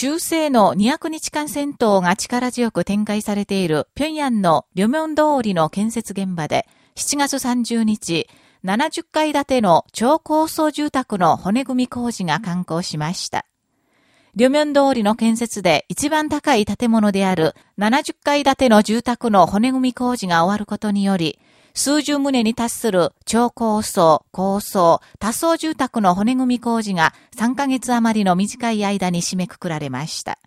中世の200日間戦闘が力強く展開されている平壌の両面通りの建設現場で7月30日、70階建ての超高層住宅の骨組み工事が完工しました。両面通りの建設で一番高い建物である70階建ての住宅の骨組み工事が終わることにより、数十棟に達する超高層、高層、多層住宅の骨組み工事が3ヶ月余りの短い間に締めくくられました。